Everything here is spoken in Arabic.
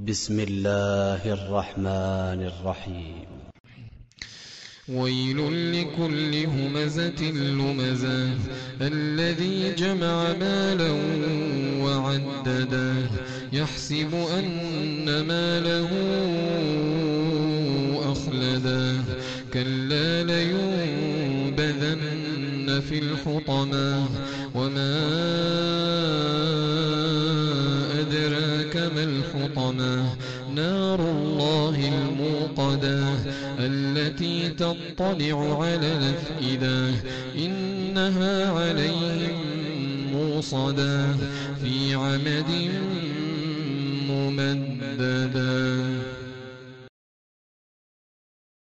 بسم الله الرحمن الرحيم. ويل لكل همزة لمزة الذي جمع مالا وعدده يحسب أن ماله أخلده كلا لينبذن في الحطمة وما ما الحطمة نار الله الموقدة التي تطلع على الأفئدة إنها عليهم موصدة في عمد ممددة.